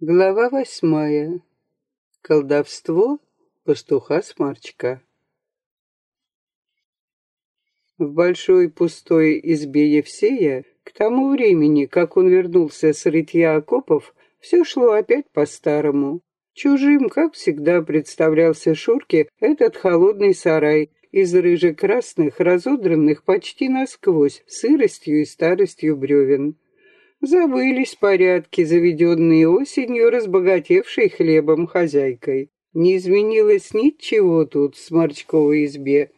Глава восьмая. Колдовство пастуха-сморчка. В большой пустой избе Евсея, к тому времени, как он вернулся с рытья окопов, все шло опять по-старому. Чужим, как всегда, представлялся Шурке этот холодный сарай из рыже-красных, разодранных почти насквозь, сыростью и старостью бревен. Забылись порядки, заведенные осенью, разбогатевшей хлебом хозяйкой. Не изменилось ничего тут в сморчковой избе.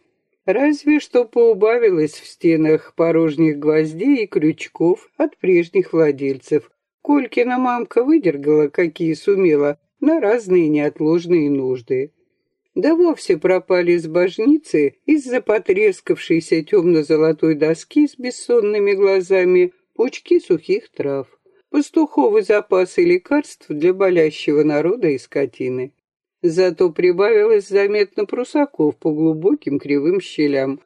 Разве что поубавилось в стенах порожних гвоздей и крючков от прежних владельцев. Колькина мамка выдергала, какие сумела, на разные неотложные нужды. Да вовсе пропали с божницы из-за потрескавшейся темно-золотой доски с бессонными глазами пучки сухих трав, пастуховый запасы лекарств для болящего народа и скотины. Зато прибавилось заметно прусаков по глубоким кривым щелям.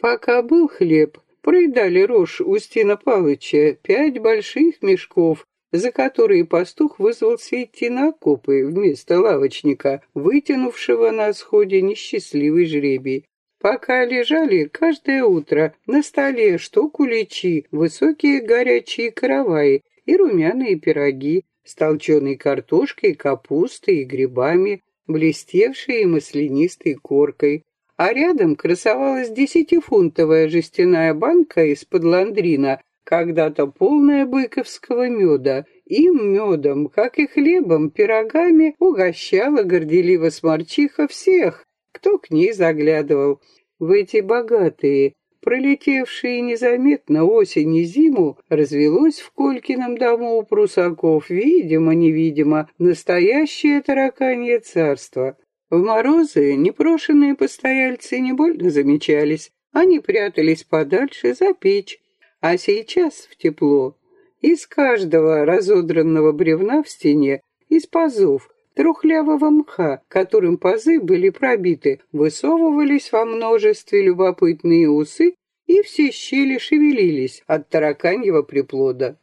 Пока был хлеб, проедали рожь Устина Палыча пять больших мешков, за которые пастух вызвался идти на окопы вместо лавочника, вытянувшего на сходе несчастливый жребий. Пока лежали каждое утро на столе что куличи, высокие горячие караваи и румяные пироги с толченой картошкой, капустой и грибами, блестевшие маслянистой коркой. А рядом красовалась десятифунтовая жестяная банка из-под ландрина, когда-то полная быковского меда. Им медом, как и хлебом, пирогами угощала горделиво сморчиха всех, кто к ней заглядывал. В эти богатые, пролетевшие незаметно осень и зиму, развелось в Колькином дому у прусаков, видимо-невидимо, настоящее тараканье царство. В морозы непрошенные постояльцы не больно замечались, они прятались подальше за печь, а сейчас в тепло. Из каждого разодранного бревна в стене, из пазов, трухлявого мха, которым пазы были пробиты, высовывались во множестве любопытные усы, и все щели шевелились от тараканьего приплода.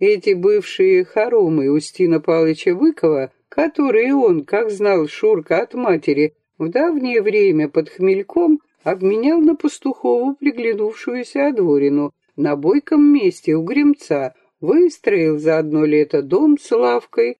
Эти бывшие хоромы Устина Павловича Быкова, которые он, как знал Шурка от матери, в давнее время под хмельком обменял на пастухову приглянувшуюся одворину на бойком месте у Гремца, выстроил за одно лето дом с лавкой,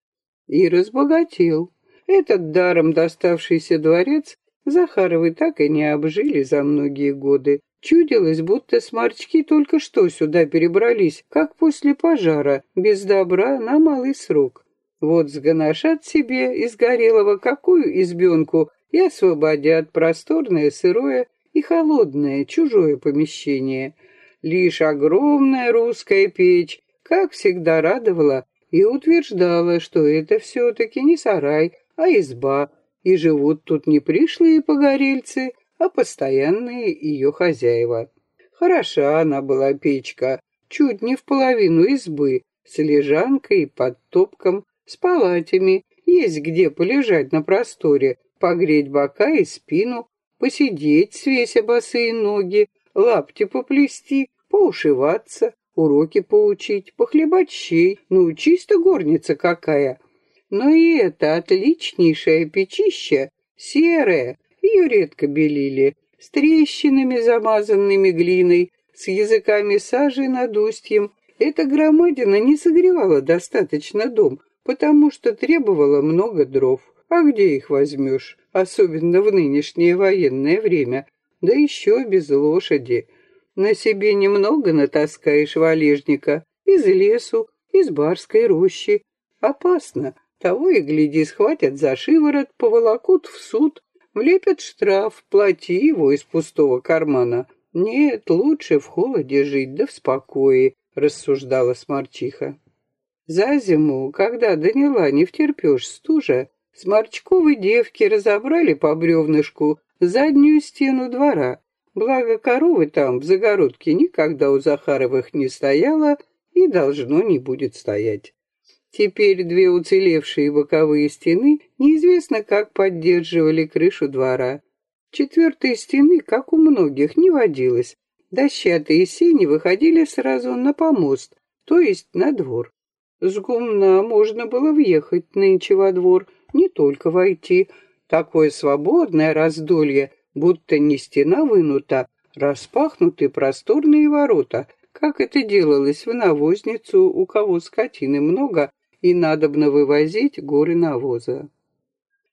и разбогател. Этот даром доставшийся дворец Захаровы так и не обжили за многие годы. Чудилось, будто сморчки только что сюда перебрались, как после пожара, без добра на малый срок. Вот сгоношат себе из горелого какую избенку и освободят просторное, сырое и холодное, чужое помещение. Лишь огромная русская печь, как всегда радовала и утверждала, что это все-таки не сарай, а изба, и живут тут не пришлые погорельцы, а постоянные ее хозяева. Хороша она была печка, чуть не в половину избы, с лежанкой под топком, с палатями, есть где полежать на просторе, погреть бока и спину, посидеть, свеся босые ноги, лапти поплести, поушиваться, уроки поучить, похлебать щей, ну, чисто горница какая. Но и это отличнейшее печище, серое, ее редко белили, с трещинами, замазанными глиной, с языками сажи над устьем. Эта громадина не согревала достаточно дом, потому что требовала много дров. А где их возьмешь, особенно в нынешнее военное время, да еще без лошади? На себе немного натаскаешь валежника, из лесу, из барской рощи. Опасно, того и гляди, схватят за шиворот, поволокут в суд, влепят штраф, плати его из пустого кармана. Нет, лучше в холоде жить, да в спокое, рассуждала Сморчиха. За зиму, когда доняла не втерпешь стужа, Сморчковы девки разобрали по бревнышку заднюю стену двора, Благо коровы там, в загородке, никогда у Захаровых не стояла и должно не будет стоять. Теперь две уцелевшие боковые стены неизвестно как поддерживали крышу двора. Четвертой стены, как у многих, не водилось. Дощатые сени выходили сразу на помост, то есть на двор. С гумна можно было въехать нынче во двор, не только войти. Такое свободное раздолье, будто не стена вынута, распахнуты просторные ворота, как это делалось в навозницу, у кого скотины много, и надобно вывозить горы навоза.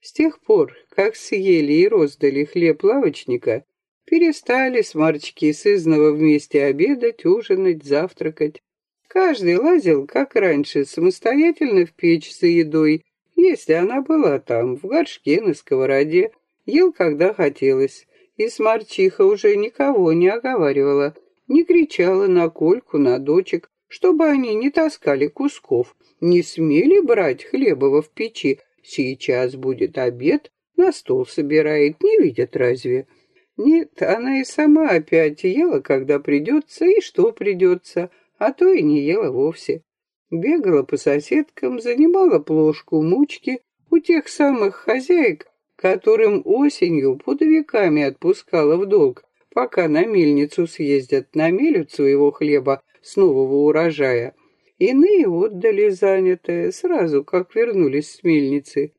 С тех пор, как съели и роздали хлеб лавочника, перестали сморчки сызново вместе обедать, ужинать, завтракать. Каждый лазил, как раньше, самостоятельно в печь за едой, если она была там, в горшке, на сковороде, ел, когда хотелось. И сморчиха уже никого не оговаривала, не кричала на Кольку, на дочек, чтобы они не таскали кусков, не смели брать хлебова в печи. Сейчас будет обед, на стол собирает, не видят разве? Нет, она и сама опять ела, когда придется, и что придется, а то и не ела вовсе. Бегала по соседкам, занимала плошку мучки у тех самых хозяек, которым осенью пудовиками отпускала в долг, пока на мельницу съездят, намелют своего хлеба с нового урожая. Иные отдали занятое сразу, как вернулись с мельницы.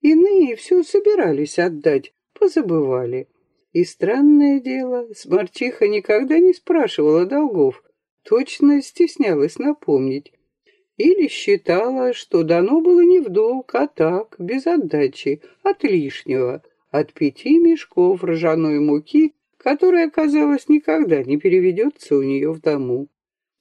Иные все собирались отдать, позабывали. И странное дело, Сморчиха никогда не спрашивала долгов, точно стеснялась напомнить. Или считала, что дано было не в долг, а так, без отдачи, от лишнего, от пяти мешков ржаной муки которая, казалось, никогда не переведется у нее в дому.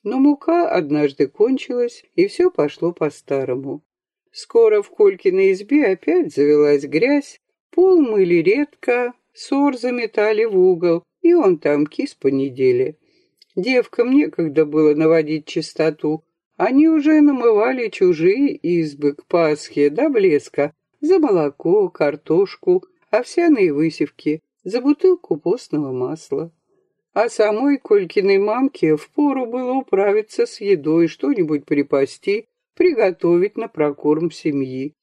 Но мука однажды кончилась, и все пошло по-старому. Скоро в Колькиной избе опять завелась грязь, пол мыли редко, сор заметали в угол, и он там кис по неделе. Девкам некогда было наводить чистоту. Они уже намывали чужие избы к Пасхе до блеска за молоко, картошку, овсяные высевки, за бутылку постного масла. А самой Колькиной мамке впору было управиться с едой, что-нибудь припасти, приготовить на прокорм семьи.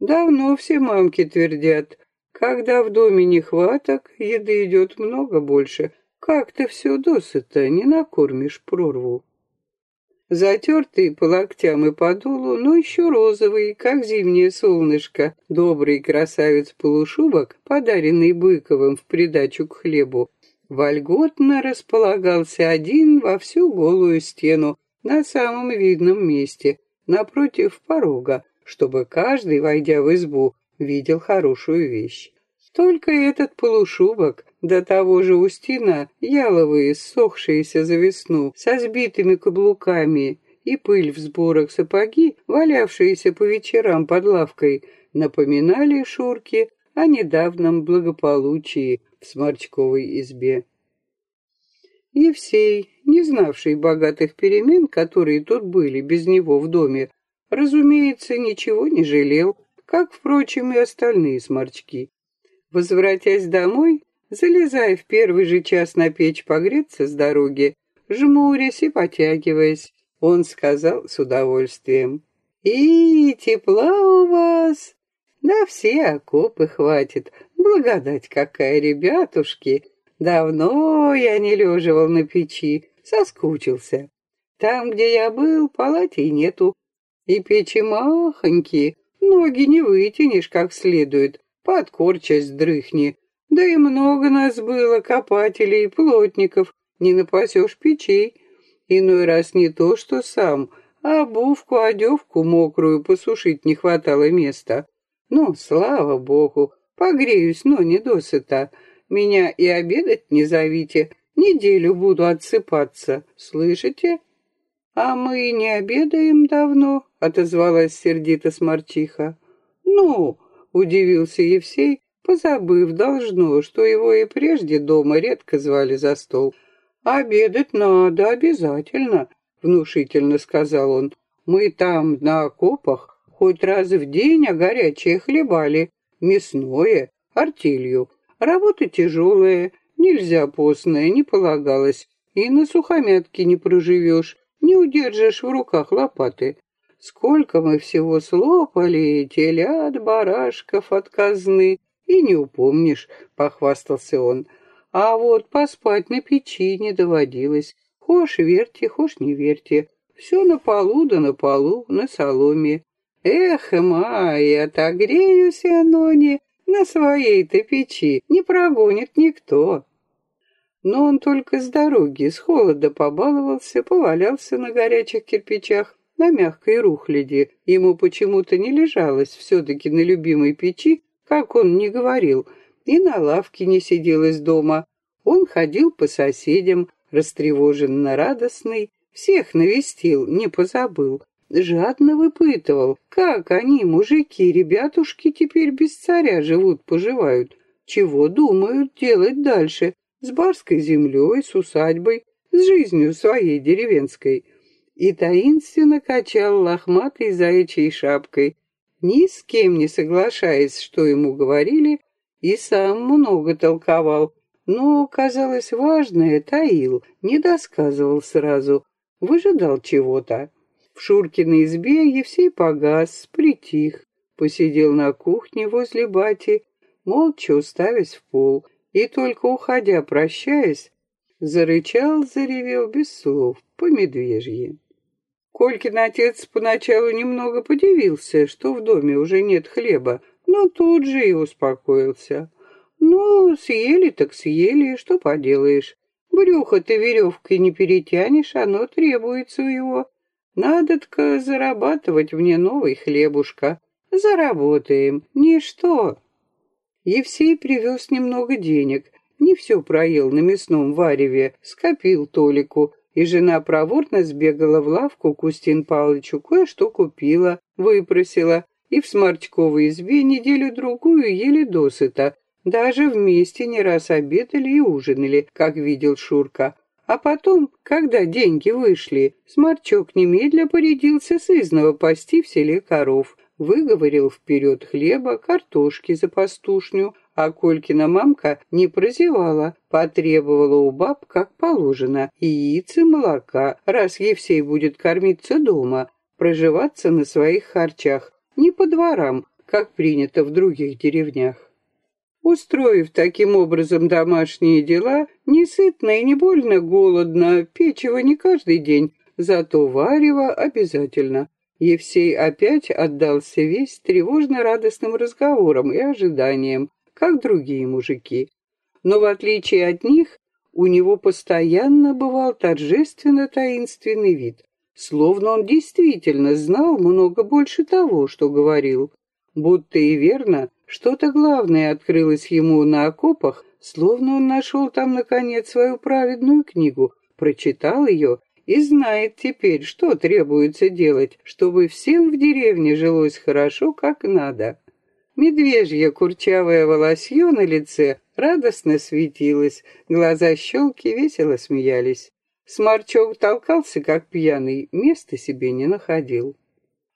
Давно все мамки твердят, когда в доме нехваток, еды идет много больше, как-то все досыта, не накормишь прорву затертый по локтям и по дулу, но еще розовый, как зимнее солнышко, добрый красавец-полушубок, подаренный Быковым в придачу к хлебу, вольготно располагался один во всю голую стену на самом видном месте, напротив порога, чтобы каждый, войдя в избу, видел хорошую вещь. Только этот полушубок, до того же Устина, яловые, ссохшиеся за весну, со сбитыми каблуками, и пыль в сборах сапоги, валявшиеся по вечерам под лавкой, напоминали Шурке о недавнем благополучии в Сморчковой избе. Евсей, не знавший богатых перемен, которые тут были без него в доме, разумеется, ничего не жалел, как, впрочем, и остальные сморчки. Возвратясь домой, залезая в первый же час на печь погреться с дороги, жмурясь и потягиваясь, он сказал с удовольствием. «И тепла у вас! На все окопы хватит. Благодать какая, ребятушки! Давно я не леживал на печи, соскучился. Там, где я был, палатей нету. И печи махонькие, ноги не вытянешь как следует, подкорчась дрыхни. Да и много нас было, копателей, плотников, не напасешь печей. Иной раз не то, что сам, а обувку, одевку мокрую посушить не хватало места. Ну, слава богу, погреюсь, но не досыта. Меня и обедать не зовите, неделю буду отсыпаться, слышите? А мы не обедаем давно, отозвалась сердито сморчиха. Ну, Удивился Евсей, позабыв, должно, что его и прежде дома редко звали за стол. «Обедать надо обязательно», — внушительно сказал он. «Мы там, на окопах, хоть раз в день, а горячее хлебали. Мясное, артелью. Работа тяжелая, нельзя постная, не полагалось. И на сухомятке не проживешь, не удержишь в руках лопаты. Сколько мы всего слопали, телят, барашков от казны, и не упомнишь, — похвастался он. А вот поспать на печи не доводилось. Хошь верьте, хошь не верьте. Все на полу да на полу, на соломе. Эх, май, отогреюсь, Анони, на своей-то печи, не прогонит никто. Но он только с дороги, с холода побаловался, повалялся на горячих кирпичах, на мягкой рухляде. Ему почему-то не лежалось все-таки на любимой печи, как он не говорил, и на лавке не сиделось дома. Он ходил по соседям, растревоженно радостный, всех навестил, не позабыл. Жадно выпытывал, как они, мужики, ребятушки, теперь без царя живут-поживают. Чего думают делать дальше? С барской землей, с усадьбой, с жизнью своей деревенской. И таинственно качал лохматой заячьей шапкой, ни с кем не соглашаясь, что ему говорили, и сам много толковал, но, казалось, важное таил, не досказывал сразу, выжидал чего-то. В Шуркиной избе Евсей погас, притих, посидел на кухне возле бати, молча уставясь в пол, и только уходя, прощаясь, зарычал, заревел без слов, по медвежье. Колькин отец поначалу немного подивился, что в доме уже нет хлеба, но тут же и успокоился. Ну, съели так съели, что поделаешь. Брюхо ты веревкой не перетянешь, оно требуется у его. Надо-тка зарабатывать мне новый хлебушка. Заработаем. Ничто. Евсей привез немного денег. Не все проел на мясном вареве, скопил Толику, и жена проворно сбегала в лавку к Устин Павловичу, кое-что купила, выпросила, и в Сморчковой избе неделю-другую ели досыта, даже вместе не раз обедали и ужинали, как видел Шурка. А потом, когда деньги вышли, Сморчок немедля порядился сызново пасти в селе коров, выговорил вперед хлеба, картошки за пастушню, а Колькина мамка не прозевала, потребовала у баб, как положено, яиц и молока, раз Евсей будет кормиться дома, проживаться на своих харчах, не по дворам, как принято в других деревнях. Устроив таким образом домашние дела, не сытно и не больно голодно, печево не каждый день, зато варево обязательно. Евсей опять отдался весь тревожно-радостным разговорам и ожиданиям, как другие мужики. Но в отличие от них, у него постоянно бывал торжественно-таинственный вид, словно он действительно знал много больше того, что говорил. Будто и верно, что-то главное открылось ему на окопах, словно он нашел там, наконец, свою праведную книгу, прочитал ее и знает теперь, что требуется делать, чтобы всем в деревне жилось хорошо, как надо. Медвежье курчавое волосье на лице радостно светилось, глаза щелки весело смеялись. Сморчок толкался, как пьяный, места себе не находил.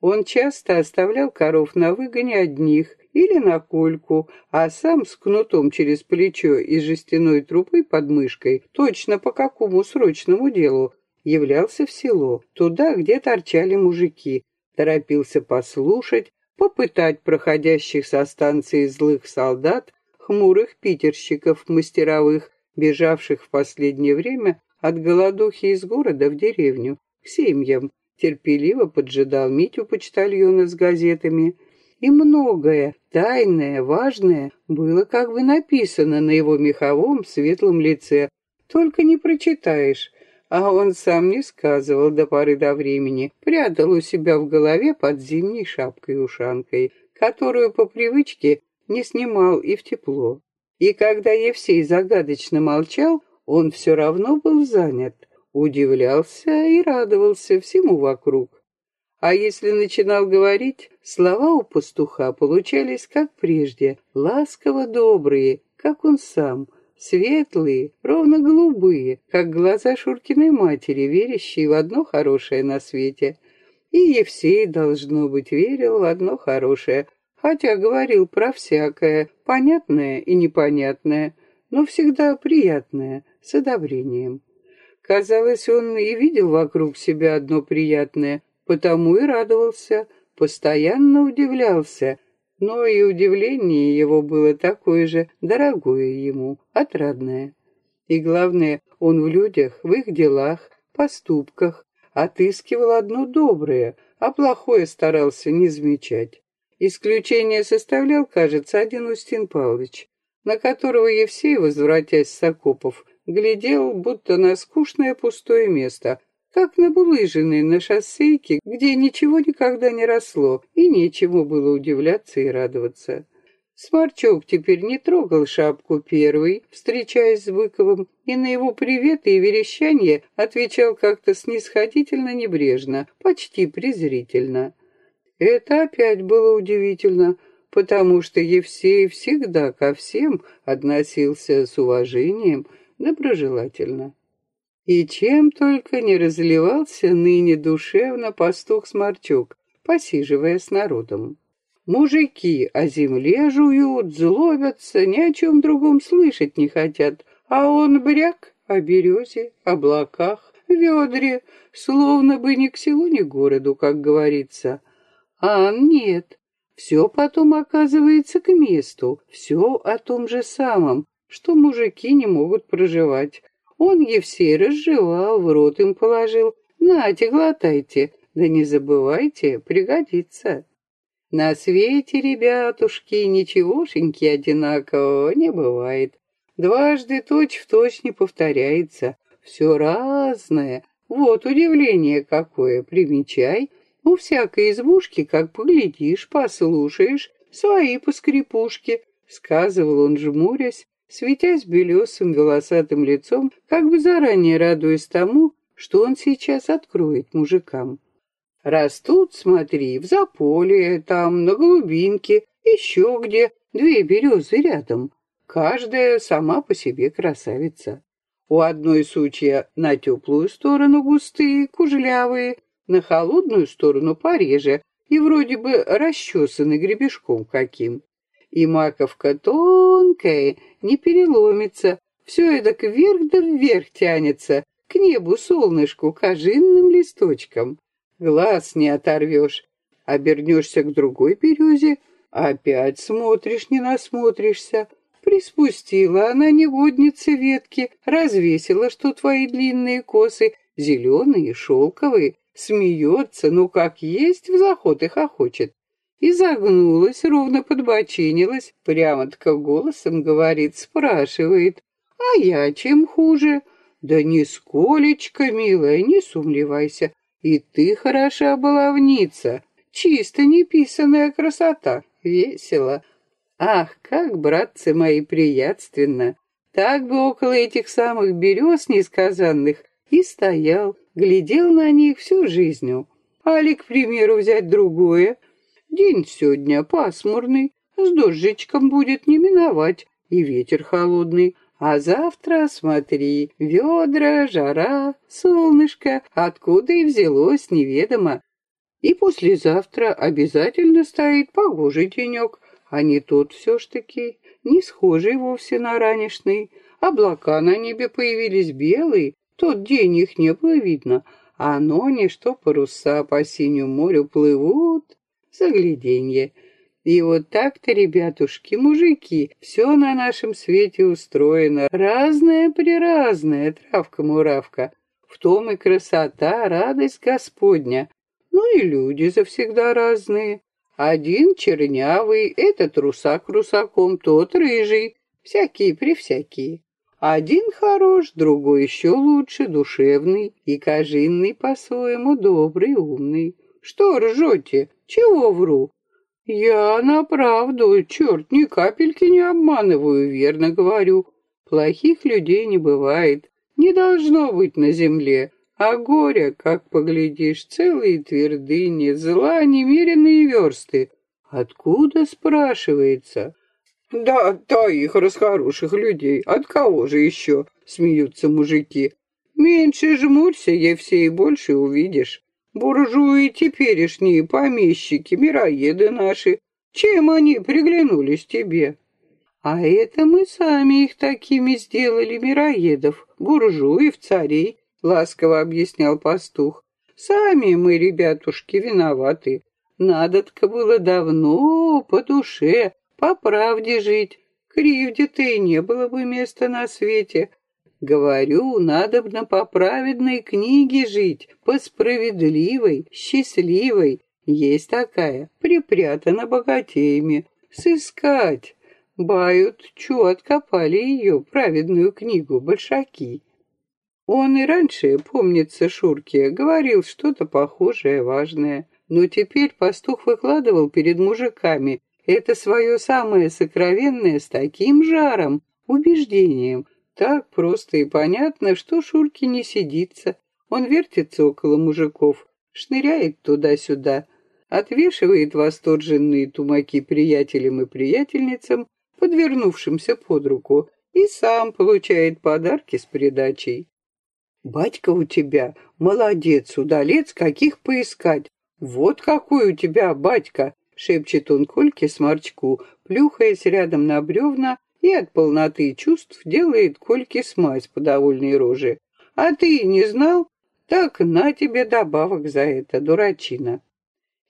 Он часто оставлял коров на выгоне одних или на кольку, а сам с кнутом через плечо и жестяной трубой под мышкой, точно по какому срочному делу, являлся в село, туда, где торчали мужики, торопился послушать, попытать проходящих со станции злых солдат, хмурых питерщиков мастеровых, бежавших в последнее время от голодухи из города в деревню, к семьям, терпеливо поджидал Митю почтальона с газетами, и многое, тайное, важное, было как бы написано на его меховом светлом лице, только не прочитаешь, а он сам не сказывал до поры до времени, прятал у себя в голове под зимней шапкой-ушанкой, которую по привычке не снимал и в тепло. И когда Евсей загадочно молчал, он все равно был занят, удивлялся и радовался всему вокруг. А если начинал говорить, слова у пастуха получались как прежде, ласково добрые, как он сам — Светлые, ровно голубые, как глаза Шуркиной матери, верящие в одно хорошее на свете. И Евсей, должно быть, верил в одно хорошее, хотя говорил про всякое, понятное и непонятное, но всегда приятное, с одобрением. Казалось, он и видел вокруг себя одно приятное, потому и радовался, постоянно удивлялся, но и удивление его было такое же, дорогое ему, отрадное. И главное, он в людях, в их делах, поступках, отыскивал одно доброе, а плохое старался не замечать. Исключение составлял, кажется, один Устин Павлович, на которого Евсей, возвратясь с окопов, глядел, будто на скучное пустое место, как на булыжины на шоссейке, где ничего никогда не росло, и нечему было удивляться и радоваться. Сморчок теперь не трогал шапку первый, встречаясь с Быковым, и на его приветы и верещание отвечал как-то снисходительно небрежно, почти презрительно. Это опять было удивительно, потому что Евсей всегда ко всем относился с уважением, доброжелательно. И чем только не разливался ныне душевно пастух-сморчок, посиживая с народом. Мужики о земле жуют, злобятся, ни о чем другом слышать не хотят, а он бряк о березе, облаках, ведре, словно бы ни к селу, ни к городу, как говорится. А нет, все потом оказывается к месту, все о том же самом, что мужики не могут проживать. Он Евсей разжевал, в рот им положил. Нате, глотайте, да не забывайте, пригодится. На свете, ребятушки, ничегошеньки одинакового не бывает. Дважды точь-в-точь не повторяется. Все разное. Вот удивление какое, примечай. У всякой избушки, как поглядишь, послушаешь, свои поскрипушки, сказывал он, жмурясь, светясь белесым волосатым лицом, как бы заранее радуясь тому, что он сейчас откроет мужикам. Растут, смотри, в заполе, там, на голубинке, еще где, две березы рядом. Каждая сама по себе красавица. У одной сучья на теплую сторону густые, кужлявые, на холодную сторону пореже и вроде бы расчесаны гребешком каким. И маковка тонкая, не переломится, все это вверх да вверх тянется, к небу солнышку, к ожинным листочкам. Глаз не оторвешь. Обернешься к другой березе, опять смотришь, не насмотришься. Приспустила она негодницы ветки, развесила, что твои длинные косы, зеленые, шелковые, смеется, ну как есть, в заход и хохочет и загнулась, ровно подбочинилась, прямо-тако голосом говорит, спрашивает, «А я чем хуже?» «Да нисколечко, милая, не сумлевайся, и ты хороша баловница, чисто неписанная красота, весело. Ах, как, братцы мои, приятственно! Так бы около этих самых берез несказанных и стоял, глядел на них всю жизнью. Али, к примеру, взять другое, День сегодня пасмурный, с дождичком будет не миновать, и ветер холодный. А завтра, смотри, ведра, жара, солнышко, откуда и взялось, неведомо. И послезавтра обязательно стоит погожий денек, а не тот все ж таки, не схожий вовсе на ранешный. Облака на небе появились белые, тот день их не было видно, а ноне, что паруса по синему морю плывут, загляденье. И вот так-то, ребятушки, мужики, все на нашем свете устроено, разное-преразное, травка-муравка. В том и красота, радость Господня. Ну и люди завсегда разные. Один чернявый, этот русак русаком, тот рыжий, всякие-превсякие. Один хорош, другой еще лучше, душевный и кожинный по-своему, добрый, умный. Что ржете? Чего вру? Я на правду, черт, ни капельки не обманываю, верно говорю. Плохих людей не бывает, не должно быть на земле. А горе, как поглядишь, целые твердыни, зла немеренные версты. Откуда, спрашивается? Да, да, их расхороших людей. От кого же еще? Смеются мужики. Меньше жмурься, Евсей, больше увидишь. Буржуи теперешние, помещики, мироеды наши, чем они приглянулись тебе? А это мы сами их такими сделали, мироедов, буржуев, царей, ласково объяснял пастух. Сами мы, ребятушки, виноваты. Надо-то было давно по душе, по правде жить. Кривде-то и не было бы места на свете. Говорю, надобно по праведной книге жить, по справедливой, счастливой. Есть такая, припрятана богатеями. Сыскать. Бают, чу откопали ее, праведную книгу, большаки. Он и раньше, помнится Шурке, говорил что-то похожее, важное. Но теперь пастух выкладывал перед мужиками это свое самое сокровенное с таким жаром, убеждением. Так просто и понятно, что Шурке не сидится. Он вертится около мужиков, шныряет туда-сюда, отвешивает восторженные тумаки приятелям и приятельницам, подвернувшимся под руку, и сам получает подарки с придачей. «Батька у тебя молодец, удалец, каких поискать. Вот какой у тебя батька!» — шепчет он Кольке сморчку, плюхаясь рядом на бревна и от полноты чувств делает Кольке смазь по довольной роже. «А ты не знал? Так на тебе добавок за это, дурачина!»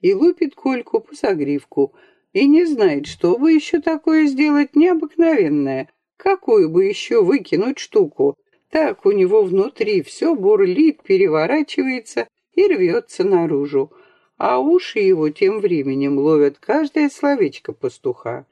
И лупит Кольку по согривку, и не знает, что бы еще такое сделать необыкновенное, какую бы еще выкинуть штуку. Так у него внутри все бурлит, переворачивается и рвется наружу, а уши его тем временем ловят каждое словечко пастуха.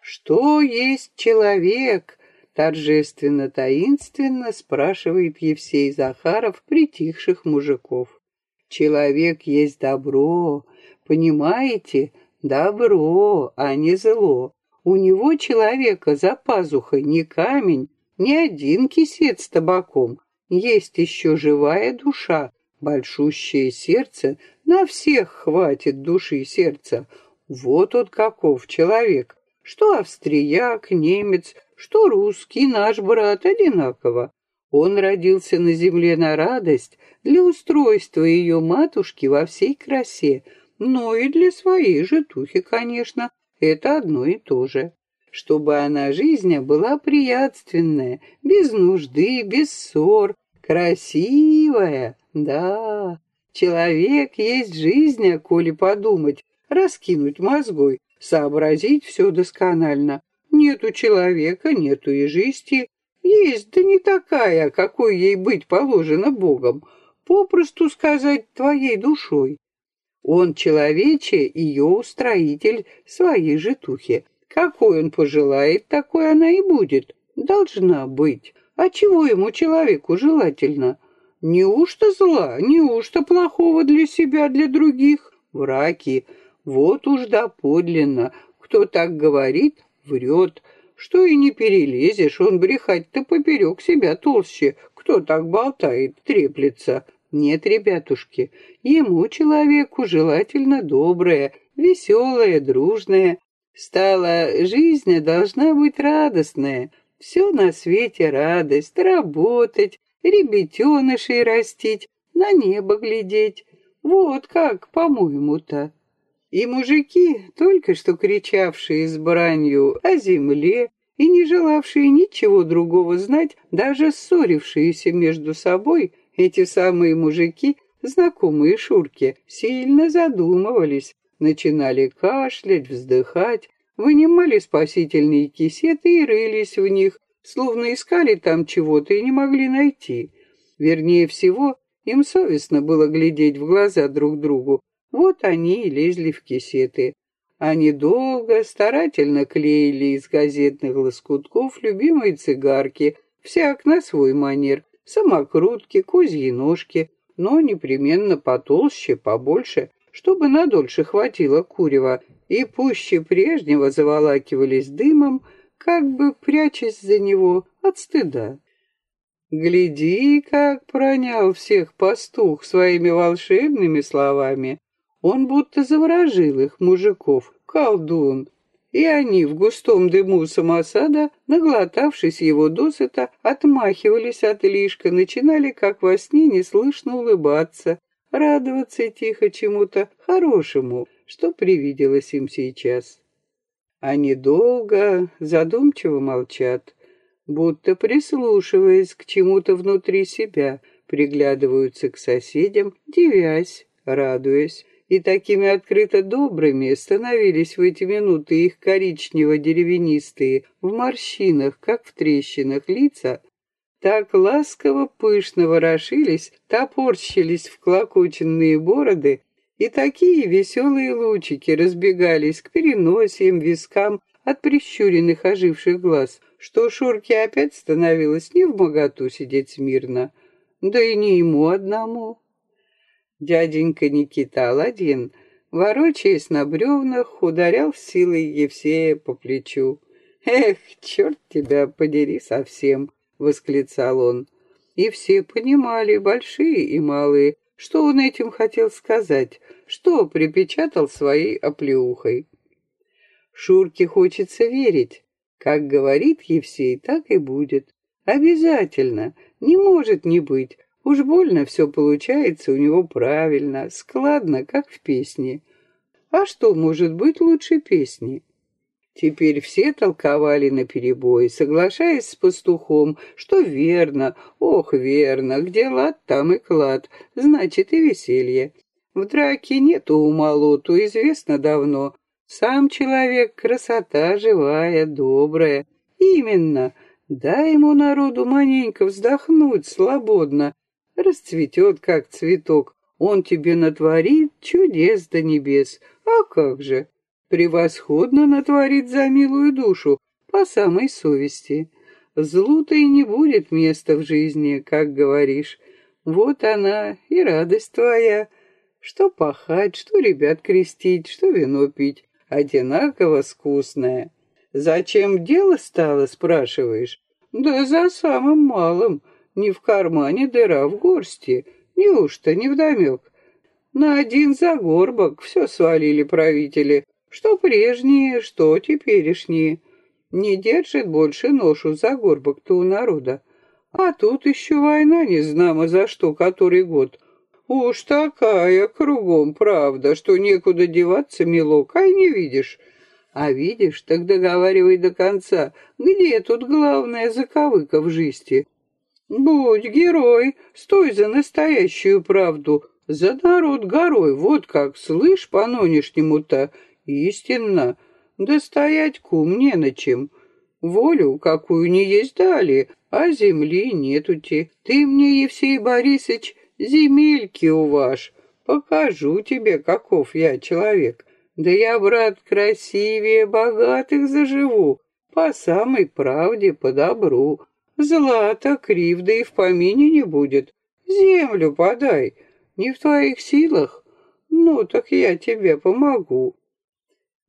«Что есть человек?» — торжественно-таинственно спрашивает Евсей Захаров притихших мужиков. «Человек есть добро, понимаете? Добро, а не зло. У него человека за пазухой не камень, не один кисет с табаком. Есть еще живая душа, большущее сердце, на всех хватит души и сердца. Вот он каков человек. Что австрияк, немец, что русский, наш брат, одинаково. Он родился на земле на радость для устройства ее матушки во всей красе, но и для своей же тухи, конечно, это одно и то же. Чтобы она жизнь была приятственная, без нужды, без ссор, красивая, да. Человек есть жизнь, а коли подумать, раскинуть мозгой, сообразить все досконально. Нету человека, нету и жизни. Есть, да не такая, какой ей быть положено Богом. Попросту сказать, твоей душой. Он человече, ее устроитель своей житухи. Какой он пожелает, такой она и будет. Должна быть. А чего ему человеку желательно? Неужто зла, неужто плохого для себя, для других? Враки. Вот уж доподлинно. Кто так говорит, врет. Что и не перелезешь, он брехать-то поперек себя толще. Кто так болтает, треплется. Нет, ребятушки, ему, человеку, желательно доброе, веселое, дружное. Стала жизнь должна быть радостная. Все на свете радость, работать, ребятенышей растить, на небо глядеть. Вот как, по-моему-то. И мужики, только что кричавшие с бранью о земле и не желавшие ничего другого знать, даже ссорившиеся между собой, эти самые мужики, знакомые Шурке, сильно задумывались, начинали кашлять, вздыхать, вынимали спасительные кисеты и рылись в них, словно искали там чего-то и не могли найти. Вернее всего, им совестно было глядеть в глаза друг другу. Вот они и лезли в кисеты. Они долго, старательно клеили из газетных лоскутков любимые цигарки, всяк на свой манер, самокрутки, козьи ножки, но непременно потолще, побольше, чтобы надольше хватило курева, и пуще прежнего заволакивались дымом, как бы прячась за него от стыда. Гляди, как пронял всех пастух своими волшебными словами. Он будто заворожил их, мужиков, колдун. И они в густом дыму самосада, наглотавшись его досыта, отмахивались от лишка, начинали, как во сне, неслышно улыбаться, радоваться тихо чему-то хорошему, что привиделось им сейчас. Они долго, задумчиво молчат, будто прислушиваясь к чему-то внутри себя, приглядываются к соседям, дивясь, радуясь, и такими открыто добрыми становились в эти минуты их коричнево-деревянистые, в морщинах, как в трещинах, лица, Так ласково пышно ворошились, топорщились в клокоченные бороды, и такие веселые лучики разбегались к переносиям, вискам от прищуренных оживших глаз, что Шурке опять становилось не в моготу сидеть смирно, да и не ему одному. Дяденька Никита Аладдин, ворочаясь на бревнах, ударял силой Евсея по плечу. «Эх, черт тебя подери совсем!» восклицал он. И все понимали, большие и малые, что он этим хотел сказать, что припечатал своей оплеухой. Шурке хочется верить. Как говорит Евсей, так и будет. Обязательно. Не может не быть. Уж больно все получается у него правильно, складно, как в песне. А что может быть лучше песни? Теперь все толковали наперебой, соглашаясь с пастухом, что верно, ох, верно, где лад, там и клад, значит и веселье. В драке нету умолоту, известно давно. Сам человек — красота живая, добрая. Именно, дай ему народу маленько вздохнуть свободно. Расцветет, как цветок, он тебе натворит чудес до небес. А как же? превосходно натворит за милую душу, по самой совести. Злу-то и не будет места в жизни, как говоришь. Вот она и радость твоя. Что пахать, что ребят крестить, что вино пить. Одинаково скусное. Зачем дело стало, спрашиваешь? Да за самым малым. Не в кармане дыра в горсти. Неужто не вдомек? На один загорбок все свалили правители. Что прежние, что теперешние. Не держит больше ношу за горбок-то у народа. А тут еще война не знамо за что, который год. Уж такая кругом правда, что некуда деваться, милок, ай не видишь. А видишь, так договаривай до конца. Где тут главная заковыка в жизни? Будь герой, стой за настоящую правду, за народ горой, вот как, слышь, по-нонешнему-то, Истинно, да стоять кум не на чем. Волю, какую не есть дали, а земли нетути. Ты мне, Евсей Борисович, земельки уваж. Покажу тебе, каков я человек. Да я, брат, красивее богатых заживу, по самой правде, по добру. Злата, кривда и в помине не будет. Землю подай, не в твоих силах. Ну, так я тебе помогу.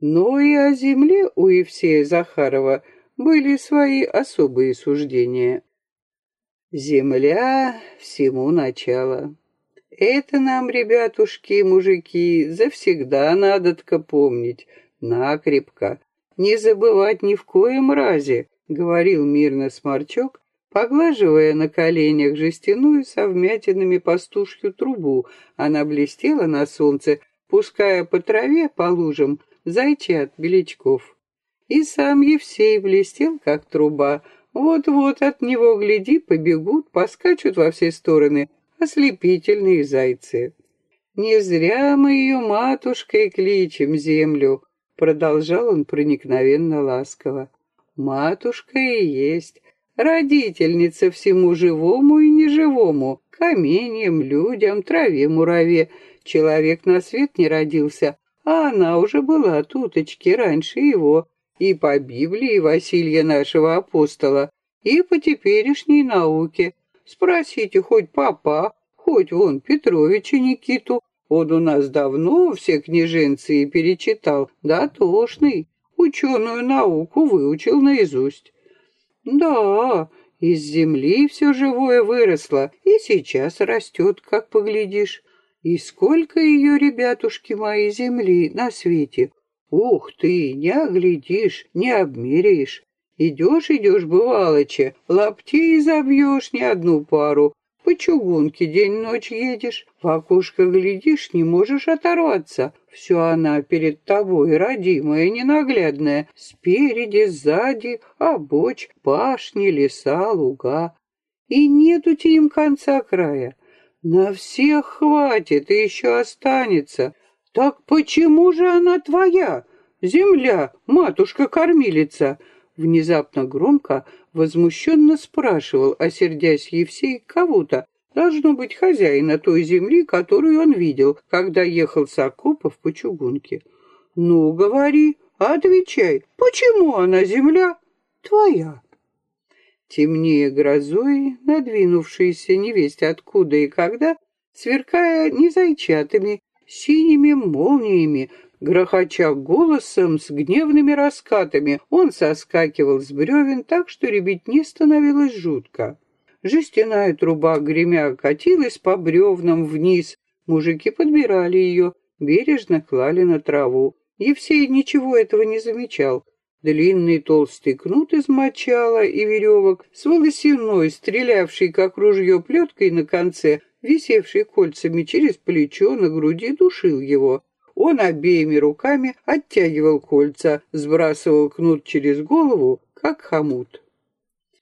Но и о земле у Евсея Захарова были свои особые суждения. Земля всему начало. Это нам, ребятушки мужики, завсегда надо-тка помнить, накрепко. Не забывать ни в коем разе, говорил мирно Сморчок, поглаживая на коленях жестяную со вмятинами пастушью трубу. Она блестела на солнце, пуская по траве, по лужам, зайчат Беличков. И сам Евсей блестел, как труба. Вот-вот от него, гляди, побегут, поскачут во все стороны ослепительные зайцы. «Не зря мы ее матушкой кличем землю», — продолжал он проникновенно ласково. «Матушка и есть, родительница всему живому и неживому, каменьям, людям, траве, мураве. Человек на свет не родился, а она уже была туточки раньше его, и по Библии Василия нашего апостола, и по теперешней науке. Спросите хоть папа, хоть вон Петровича Никиту, он у нас давно все княженцы и перечитал, да тошный, ученую науку выучил наизусть. Да, из земли все живое выросло, и сейчас растет, как поглядишь. И сколько ее, ребятушки мои, земли на свете. Ух ты, не оглядишь, не обмеряешь. Идешь, идешь, бывалоче, лаптей забьешь не одну пару. По чугунке день-ночь едешь, в окошко глядишь, не можешь оторваться. Все она перед тобой, родимая, ненаглядная, спереди, сзади, обочь, пашни, леса, луга. И нету тебе им конца края. На всех хватит и еще останется. Так почему же она твоя? Земля, матушка-кормилица. Внезапно громко, возмущенно спрашивал, осердясь Евсей кого-то, должно быть хозяина той земли, которую он видел, когда ехал с окопов по чугунке. «Ну, говори, отвечай, почему она земля твоя?» Темнее грозой, надвинувшиеся невесть откуда и когда, сверкая незайчатыми, синими молниями, грохоча голосом с гневными раскатами, он соскакивал с бревен так, что ребятне становилось жутко. Жестяная труба, гремя, катилась по бревнам вниз. Мужики подбирали ее, бережно клали на траву. Евсей ничего этого не замечал. Длинный толстый кнут из мочала и веревок, с волосяной, стрелявший как ружье плеткой на конце, висевший кольцами через плечо на груди, душил его. Он обеими руками оттягивал кольца, сбрасывал кнут через голову, как хомут.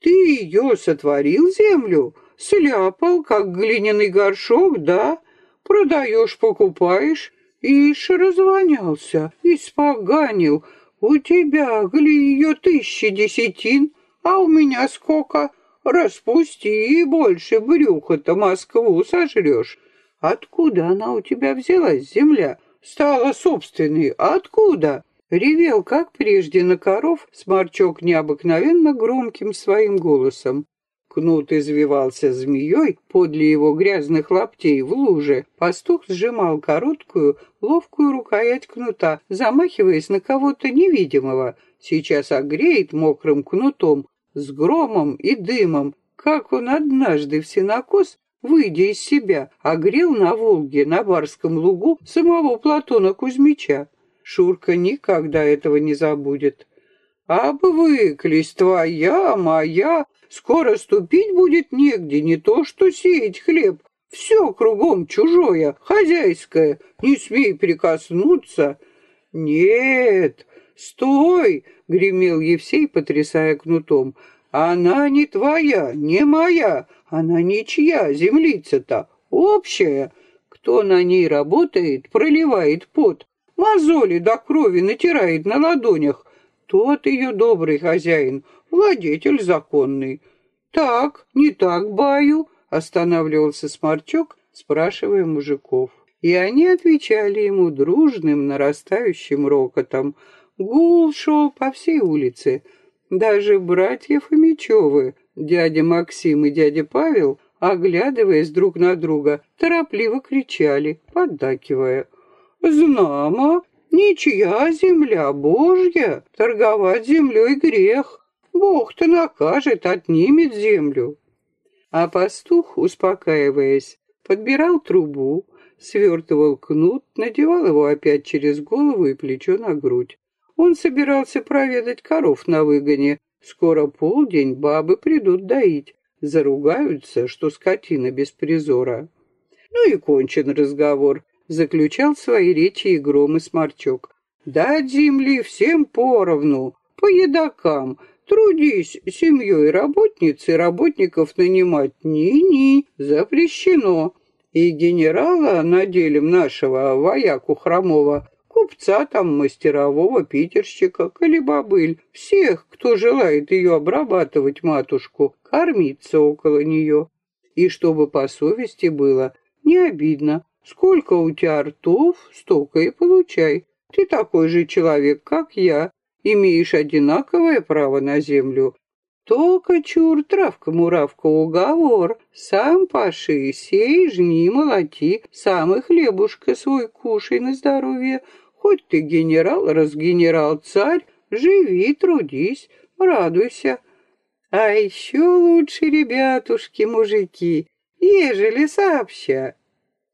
«Ты ее сотворил, землю? Сляпал, как глиняный горшок, да? Продаешь, покупаешь?» Ишь развонялся, испоганил, у тебя, гли, ее тысячи десятин, а у меня сколько? Распусти и больше брюха-то Москву сожрешь. Откуда она у тебя взялась, земля? Стала собственной. Откуда? Ревел, как прежде, на коров, сморчок необыкновенно громким своим голосом. Кнут извивался змеей подле его грязных лаптей в луже. Пастух сжимал короткую, ловкую рукоять кнута, замахиваясь на кого-то невидимого. Сейчас огреет мокрым кнутом, с громом и дымом, как он однажды в сенокос, выйдя из себя, огрел на Волге, на Барском лугу, самого Платона Кузьмича. Шурка никогда этого не забудет. «Обвыклись твоя, моя, Скоро ступить будет негде, не то что сеять хлеб. Все кругом чужое, хозяйское, не смей прикоснуться. Нет, стой, гремел Евсей, потрясая кнутом. Она не твоя, не моя, она ничья, землица-то, общая. Кто на ней работает, проливает пот, мозоли до крови натирает на ладонях, тот ее добрый хозяин, владетель законный. Так, не так, баю, останавливался Сморчок, спрашивая мужиков. И они отвечали ему дружным нарастающим рокотом. Гул шел по всей улице. Даже братья Фомичевы, дядя Максим и дядя Павел, оглядываясь друг на друга, торопливо кричали, поддакивая. «Знамо, ничья земля Божья, торговать землей грех. Бог-то накажет, отнимет землю. А пастух, успокаиваясь, подбирал трубу, свертывал кнут, надевал его опять через голову и плечо на грудь. Он собирался проведать коров на выгоне. Скоро полдень, бабы придут доить. Заругаются, что скотина без призора. Ну и кончен разговор. Заключал свои речи и гром и сморчок. Дать земли всем поровну, по едокам, Трудись семьей работницы работников нанимать ни-ни, запрещено. И генерала наделим нашего вояку хромого, купца там, мастерового, питерщика, колебобыль, всех, кто желает ее обрабатывать, матушку, кормиться около нее. И чтобы по совести было, не обидно, сколько у тебя ртов, столько и получай. Ты такой же человек, как я, имеешь одинаковое право на землю. Только чур, травка-муравка, уговор. Сам паши, сей, жни, молоти, сам и хлебушка свой кушай на здоровье. Хоть ты генерал, разгенерал царь, живи, трудись, радуйся. А еще лучше, ребятушки, мужики, ежели сообща.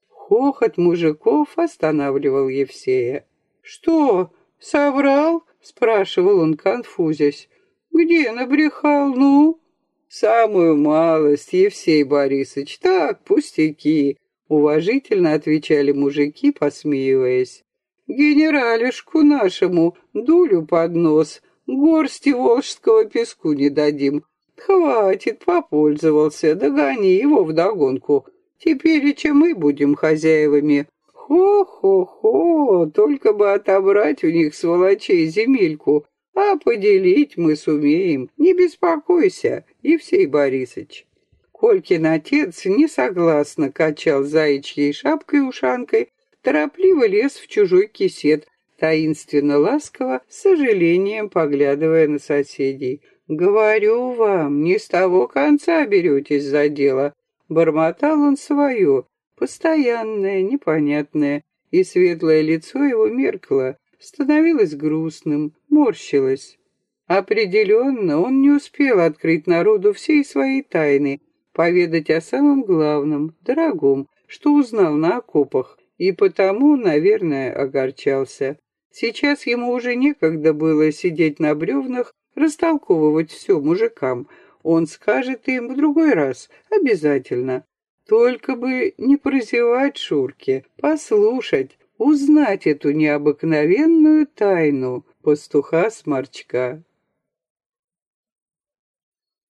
Хохот мужиков останавливал Евсея. «Что, соврал?» спрашивал он, конфузясь. Где набрехал, ну? Самую малость, Евсей Борисович, так, пустяки, уважительно отвечали мужики, посмеиваясь. Генералишку нашему дулю под нос, горсти волжского песку не дадим. Хватит, попользовался, догони его вдогонку. Теперь и чем мы будем хозяевами, Хо-хо-хо, только бы отобрать у них сволочей земельку. А поделить мы сумеем, не беспокойся, Евсей Борисович. Колькин отец несогласно качал заячьей шапкой-ушанкой, торопливо лез в чужой кисет, таинственно ласково, с сожалением поглядывая на соседей. «Говорю вам, не с того конца беретесь за дело». Бормотал он свое, постоянное, непонятное, и светлое лицо его меркло, становилось грустным, морщилось. Определенно, он не успел открыть народу всей своей тайны, поведать о самом главном, дорогом, что узнал на окопах, и потому, наверное, огорчался. Сейчас ему уже некогда было сидеть на бревнах, растолковывать все мужикам. Он скажет им в другой раз, обязательно. Только бы не прозевать Шурке, послушать, узнать эту необыкновенную тайну пастуха-сморчка.